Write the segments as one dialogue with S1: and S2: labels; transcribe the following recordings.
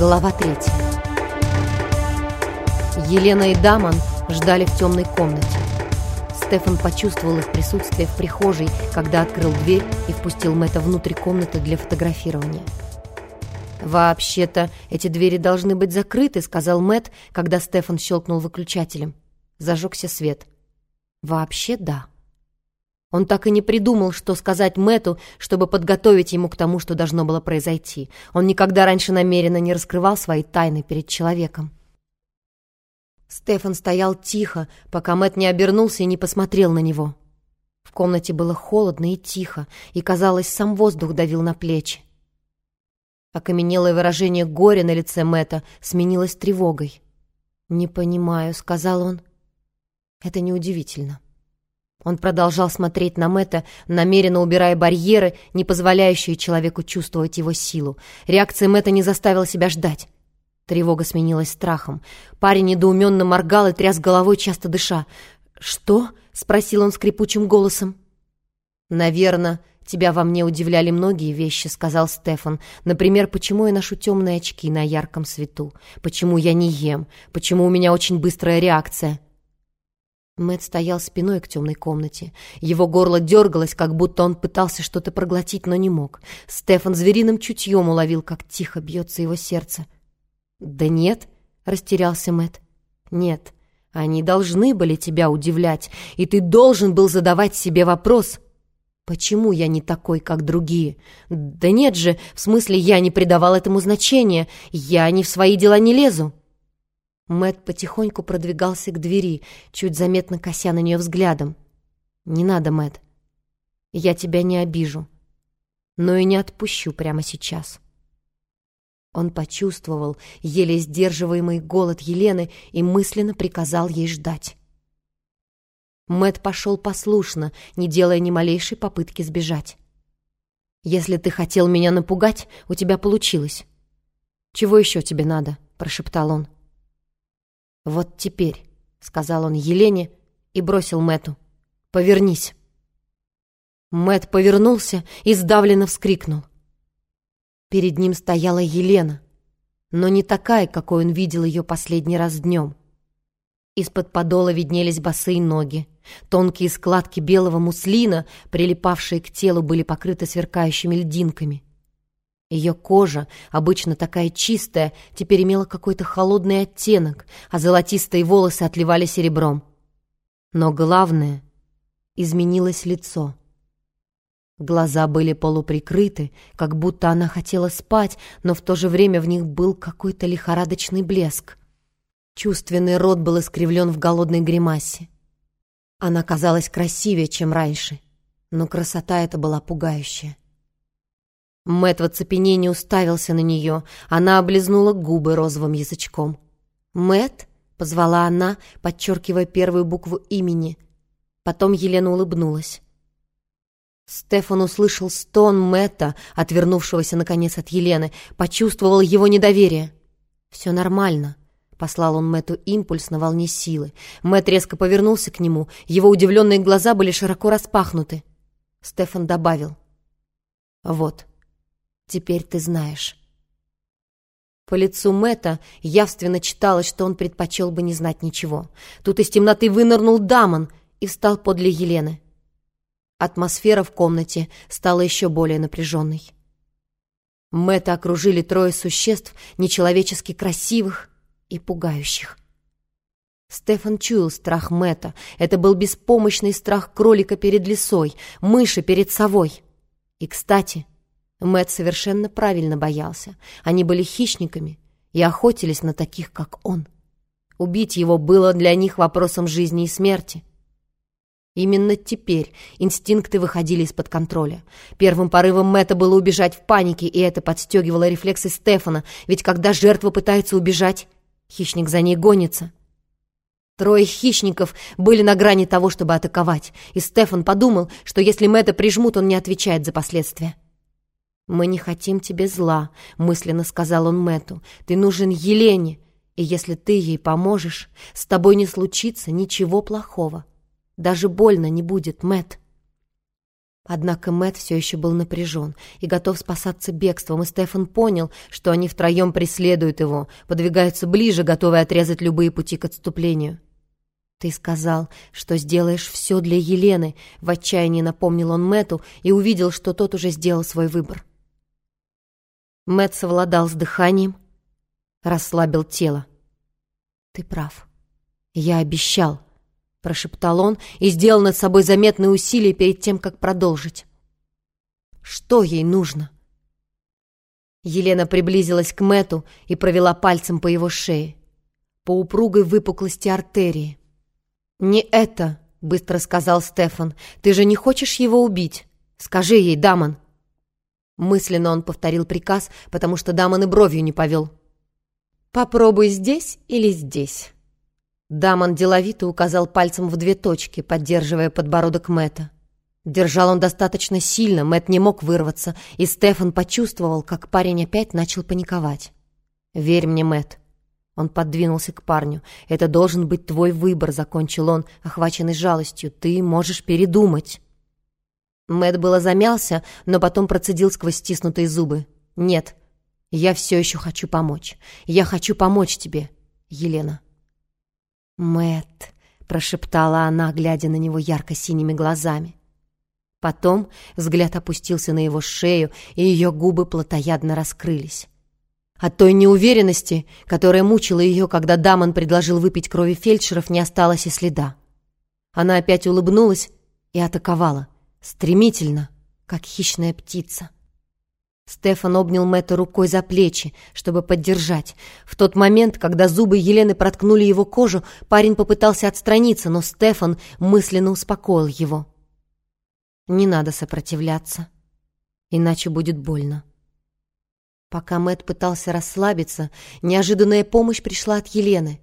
S1: Глава третья. Елена и Дамон ждали в темной комнате. Стефан почувствовал их присутствие в прихожей, когда открыл дверь и впустил Мэтта внутрь комнаты для фотографирования. «Вообще-то эти двери должны быть закрыты», — сказал Мэтт, когда Стефан щелкнул выключателем. Зажегся свет. «Вообще да». Он так и не придумал, что сказать Мэту, чтобы подготовить ему к тому, что должно было произойти. Он никогда раньше намеренно не раскрывал свои тайны перед человеком. Стефан стоял тихо, пока Мэт не обернулся и не посмотрел на него. В комнате было холодно и тихо, и, казалось, сам воздух давил на плечи. Окаменелое выражение горя на лице Мэта сменилось тревогой. «Не понимаю», — сказал он. «Это неудивительно». Он продолжал смотреть на Мэтта, намеренно убирая барьеры, не позволяющие человеку чувствовать его силу. Реакция Мэтта не заставила себя ждать. Тревога сменилась страхом. Парень недоуменно моргал и тряс головой, часто дыша. «Что?» — спросил он скрипучим голосом. «Наверное, тебя во мне удивляли многие вещи», — сказал Стефан. «Например, почему я ношу темные очки на ярком свету? Почему я не ем? Почему у меня очень быстрая реакция?» Мэт стоял спиной к темной комнате. Его горло дергалось, как будто он пытался что-то проглотить, но не мог. Стефан звериным чутьем уловил, как тихо бьется его сердце. «Да нет», — растерялся Мэт. «Нет, они должны были тебя удивлять, и ты должен был задавать себе вопрос, почему я не такой, как другие? Да нет же, в смысле, я не придавал этому значения, я ни в свои дела не лезу». Мэт потихоньку продвигался к двери, чуть заметно кося на нее взглядом. «Не надо, Мэт. Я тебя не обижу, но и не отпущу прямо сейчас». Он почувствовал еле сдерживаемый голод Елены и мысленно приказал ей ждать. Мэт пошел послушно, не делая ни малейшей попытки сбежать. «Если ты хотел меня напугать, у тебя получилось. Чего еще тебе надо?» — прошептал он. «Вот теперь», — сказал он Елене и бросил Мэту. «Повернись». Мэт повернулся и сдавленно вскрикнул. Перед ним стояла Елена, но не такая, какой он видел ее последний раз днем. Из-под подола виднелись босые ноги. Тонкие складки белого муслина, прилипавшие к телу, были покрыты сверкающими льдинками. Ее кожа, обычно такая чистая, теперь имела какой-то холодный оттенок, а золотистые волосы отливали серебром. Но главное — изменилось лицо. Глаза были полуприкрыты, как будто она хотела спать, но в то же время в них был какой-то лихорадочный блеск. Чувственный рот был искривлен в голодной гримасе. Она казалась красивее, чем раньше, но красота эта была пугающая. Мэт в оцепенении уставился на нее. Она облизнула губы розовым язычком. Мэт позвала она, подчеркивая первую букву имени. Потом Елена улыбнулась. Стефан услышал стон Мэтта, отвернувшегося, наконец, от Елены, почувствовал его недоверие. «Все нормально», — послал он Мэтту импульс на волне силы. Мэтт резко повернулся к нему, его удивленные глаза были широко распахнуты. Стефан добавил. «Вот, Теперь ты знаешь». По лицу Мэтта явственно читалось, что он предпочел бы не знать ничего. Тут из темноты вынырнул Дамон и встал подле Елены. Атмосфера в комнате стала еще более напряженной. Мэтта окружили трое существ, нечеловечески красивых и пугающих. Стефан чуял страх Мэтта. Это был беспомощный страх кролика перед лисой, мыши перед совой. И, кстати, Мэт совершенно правильно боялся. Они были хищниками и охотились на таких, как он. Убить его было для них вопросом жизни и смерти. Именно теперь инстинкты выходили из-под контроля. Первым порывом Мэтта было убежать в панике, и это подстегивало рефлексы Стефана, ведь когда жертва пытается убежать, хищник за ней гонится. Трое хищников были на грани того, чтобы атаковать, и Стефан подумал, что если Мэтта прижмут, он не отвечает за последствия. «Мы не хотим тебе зла», — мысленно сказал он Мэту. «Ты нужен Елене, и если ты ей поможешь, с тобой не случится ничего плохого. Даже больно не будет, Мэт. Однако Мэт все еще был напряжен и готов спасаться бегством, и Стефан понял, что они втроем преследуют его, подвигаются ближе, готовые отрезать любые пути к отступлению. «Ты сказал, что сделаешь все для Елены», — в отчаянии напомнил он Мэту и увидел, что тот уже сделал свой выбор. Мэт совладал с дыханием, расслабил тело. «Ты прав. Я обещал», — прошептал он и сделал над собой заметные усилия перед тем, как продолжить. «Что ей нужно?» Елена приблизилась к Мэту и провела пальцем по его шее, по упругой выпуклости артерии. «Не это», — быстро сказал Стефан. «Ты же не хочешь его убить? Скажи ей, Дамон». Мысленно он повторил приказ, потому что Дамон и бровью не повел. «Попробуй здесь или здесь». Дамон деловито указал пальцем в две точки, поддерживая подбородок Мэтта. Держал он достаточно сильно, Мэтт не мог вырваться, и Стефан почувствовал, как парень опять начал паниковать. «Верь мне, Мэт. Он подвинулся к парню. «Это должен быть твой выбор», — закончил он, охваченный жалостью. «Ты можешь передумать». Мэт было замялся, но потом процедил сквозь стиснутые зубы. «Нет, я все еще хочу помочь. Я хочу помочь тебе, Елена». Мэт, прошептала она, глядя на него ярко-синими глазами. Потом взгляд опустился на его шею, и ее губы плотоядно раскрылись. От той неуверенности, которая мучила ее, когда Дамон предложил выпить крови фельдшеров, не осталось и следа. Она опять улыбнулась и атаковала, стремительно, как хищная птица. Стефан обнял Мэтта рукой за плечи, чтобы поддержать. В тот момент, когда зубы Елены проткнули его кожу, парень попытался отстраниться, но Стефан мысленно успокоил его. «Не надо сопротивляться, иначе будет больно». Пока Мэт пытался расслабиться, неожиданная помощь пришла от Елены.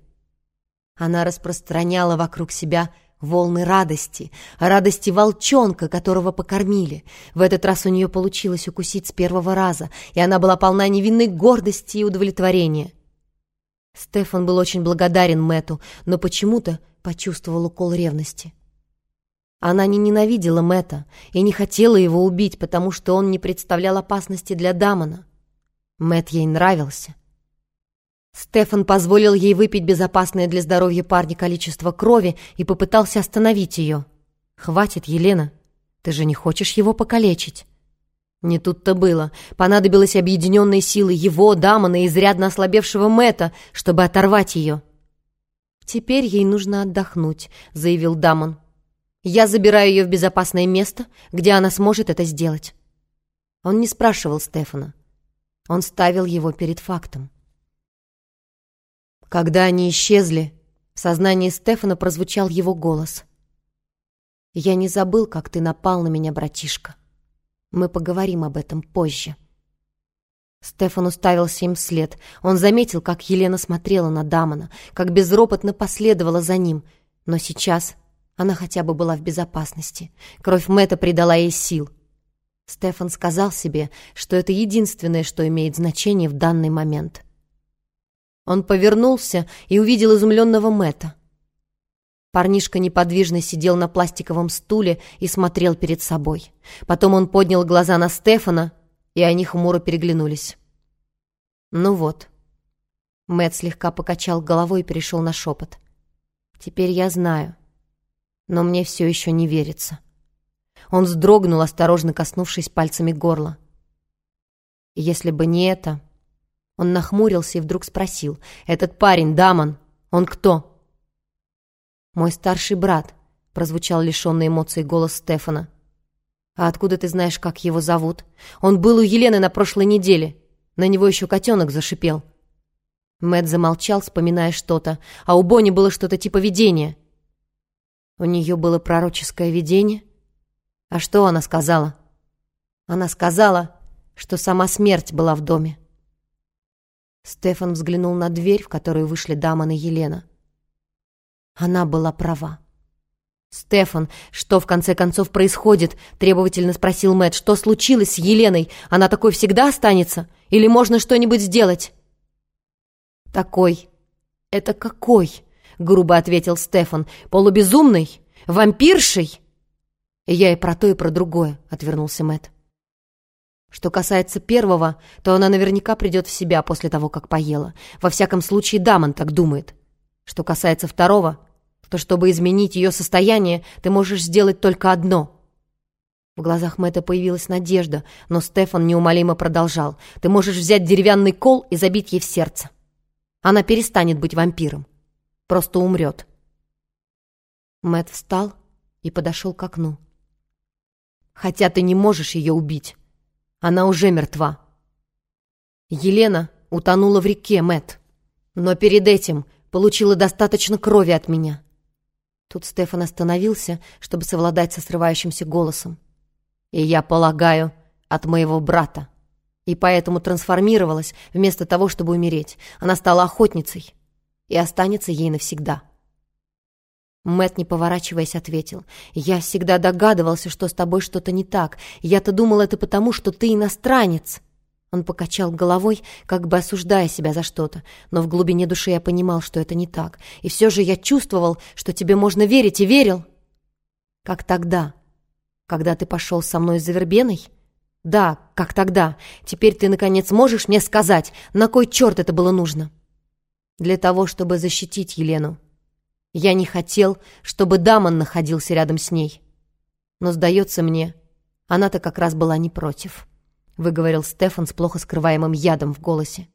S1: Она распространяла вокруг себя волны радости, радости волчонка, которого покормили. В этот раз у нее получилось укусить с первого раза, и она была полна невинной гордости и удовлетворения. Стефан был очень благодарен Мэту, но почему-то почувствовал укол ревности. Она не ненавидела Мэта и не хотела его убить, потому что он не представлял опасности для Дамона. Мэт ей нравился. Стефан позволил ей выпить безопасное для здоровья парня количество крови и попытался остановить ее. «Хватит, Елена. Ты же не хочешь его покалечить?» Не тут-то было. Понадобилась объединенные силы его, Дамона и изрядно ослабевшего Мэта, чтобы оторвать ее. «Теперь ей нужно отдохнуть», — заявил Дамон. «Я забираю ее в безопасное место, где она сможет это сделать». Он не спрашивал Стефана. Он ставил его перед фактом. Когда они исчезли, в сознании Стефана прозвучал его голос. «Я не забыл, как ты напал на меня, братишка. Мы поговорим об этом позже». Стефан уставился им вслед. Он заметил, как Елена смотрела на Дамона, как безропотно последовала за ним. Но сейчас она хотя бы была в безопасности. Кровь Мэтта придала ей сил. Стефан сказал себе, что это единственное, что имеет значение в данный момент. Он повернулся и увидел изумленного Мэтта. Парнишка неподвижно сидел на пластиковом стуле и смотрел перед собой. Потом он поднял глаза на Стефана, и они хмуро переглянулись. «Ну вот». Мэтт слегка покачал головой и перешел на шепот. «Теперь я знаю, но мне все еще не верится». Он вздрогнул, осторожно коснувшись пальцами горла. Если бы не это... Он нахмурился и вдруг спросил. «Этот парень, Дамон, он кто?» «Мой старший брат», — прозвучал лишенный эмоций голос Стефана. «А откуда ты знаешь, как его зовут? Он был у Елены на прошлой неделе. На него еще котенок зашипел». Мэт замолчал, вспоминая что-то, а у Бонни было что-то типа видения. У нее было пророческое видение? А что она сказала? Она сказала, что сама смерть была в доме. Стефан взглянул на дверь, в которую вышли Дамон и Елена. Она была права. «Стефан, что в конце концов происходит?» — требовательно спросил Мэтт. «Что случилось с Еленой? Она такой всегда останется? Или можно что-нибудь сделать?» «Такой. Это какой?» — грубо ответил Стефан. «Полубезумный? Вампиршей?» «Я и про то, и про другое», — отвернулся Мэт. Что касается первого, то она наверняка придет в себя после того, как поела. Во всяком случае, Дамон так думает. Что касается второго, то чтобы изменить ее состояние, ты можешь сделать только одно. В глазах Мэтта появилась надежда, но Стефан неумолимо продолжал. Ты можешь взять деревянный кол и забить ей в сердце. Она перестанет быть вампиром. Просто умрет. Мэт встал и подошел к окну. Хотя ты не можешь ее убить. Она уже мертва. Елена утонула в реке, Мэт, но перед этим получила достаточно крови от меня. Тут Стефан остановился, чтобы совладать со срывающимся голосом. «И я полагаю, от моего брата. И поэтому трансформировалась вместо того, чтобы умереть. Она стала охотницей и останется ей навсегда». Мэт, не поворачиваясь, ответил. «Я всегда догадывался, что с тобой что-то не так. Я-то думал это потому, что ты иностранец». Он покачал головой, как бы осуждая себя за что-то, но в глубине души я понимал, что это не так. И все же я чувствовал, что тебе можно верить, и верил. Как тогда, когда ты пошел со мной за вербеной? Да, как тогда. Теперь ты, наконец, можешь мне сказать, на кой черт это было нужно? Для того, чтобы защитить Елену. Я не хотел, чтобы Дамон находился рядом с ней. Но, сдается мне, она-то как раз была не против. — выговорил Стефан с плохо скрываемым ядом в голосе.